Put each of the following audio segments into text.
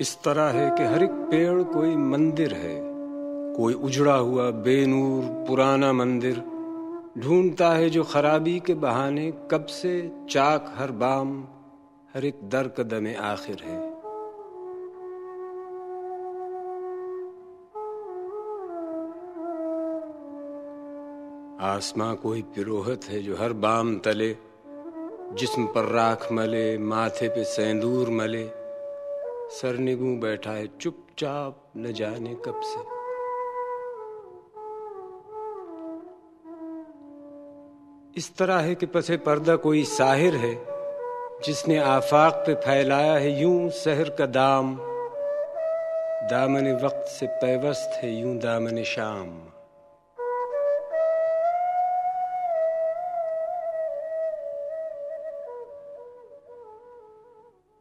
اس طرح ہے کہ ہر ایک پیڑ کوئی مندر ہے۔ کوئی اجڑا ہوا بے نور پرانا مندر ڈھونڈتا ہے جو خرابی کے بہانے کب سے چاک ہر بام، ہر ایک در قدم آخر ہے۔ آسماں کوئی پروہت ہے جو ہر بام تلے، جسم پر راکھ ملے، ماتھے پہ سیندور ملے۔ سر نگوں بیٹھا ہے، چپ چاپ نہ جانے کب سے۔ اس طرح ہے کہ پسے پردہ کوئی ساحر ہے، جس نے آفاق پہ پھیلایا ہے، یوں سحر کا دام۔ دامن وقت سے پیوست ہے، یوں دامن شام۔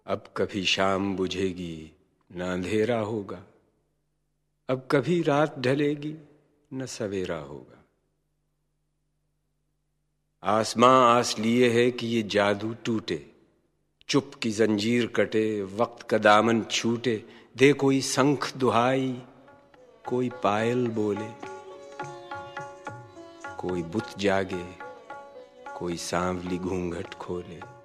اب کبھی شام بجھے گی، نہ اندھیرا ہوگا۔ اب کبھی رات ڈھلے گی، نہ سویرا ہوگا۔ آسماں آس لیے ہے کہ یہ جادو ٹوٹے، چپ کی زنجیر کٹے، وقت کا دامن چھوٹے۔ دے کوئی سنکھ دہائی، کوئی پائل بولے۔ کوئی بت جاگے، کوئی سانولی گھونگھٹ کھولے۔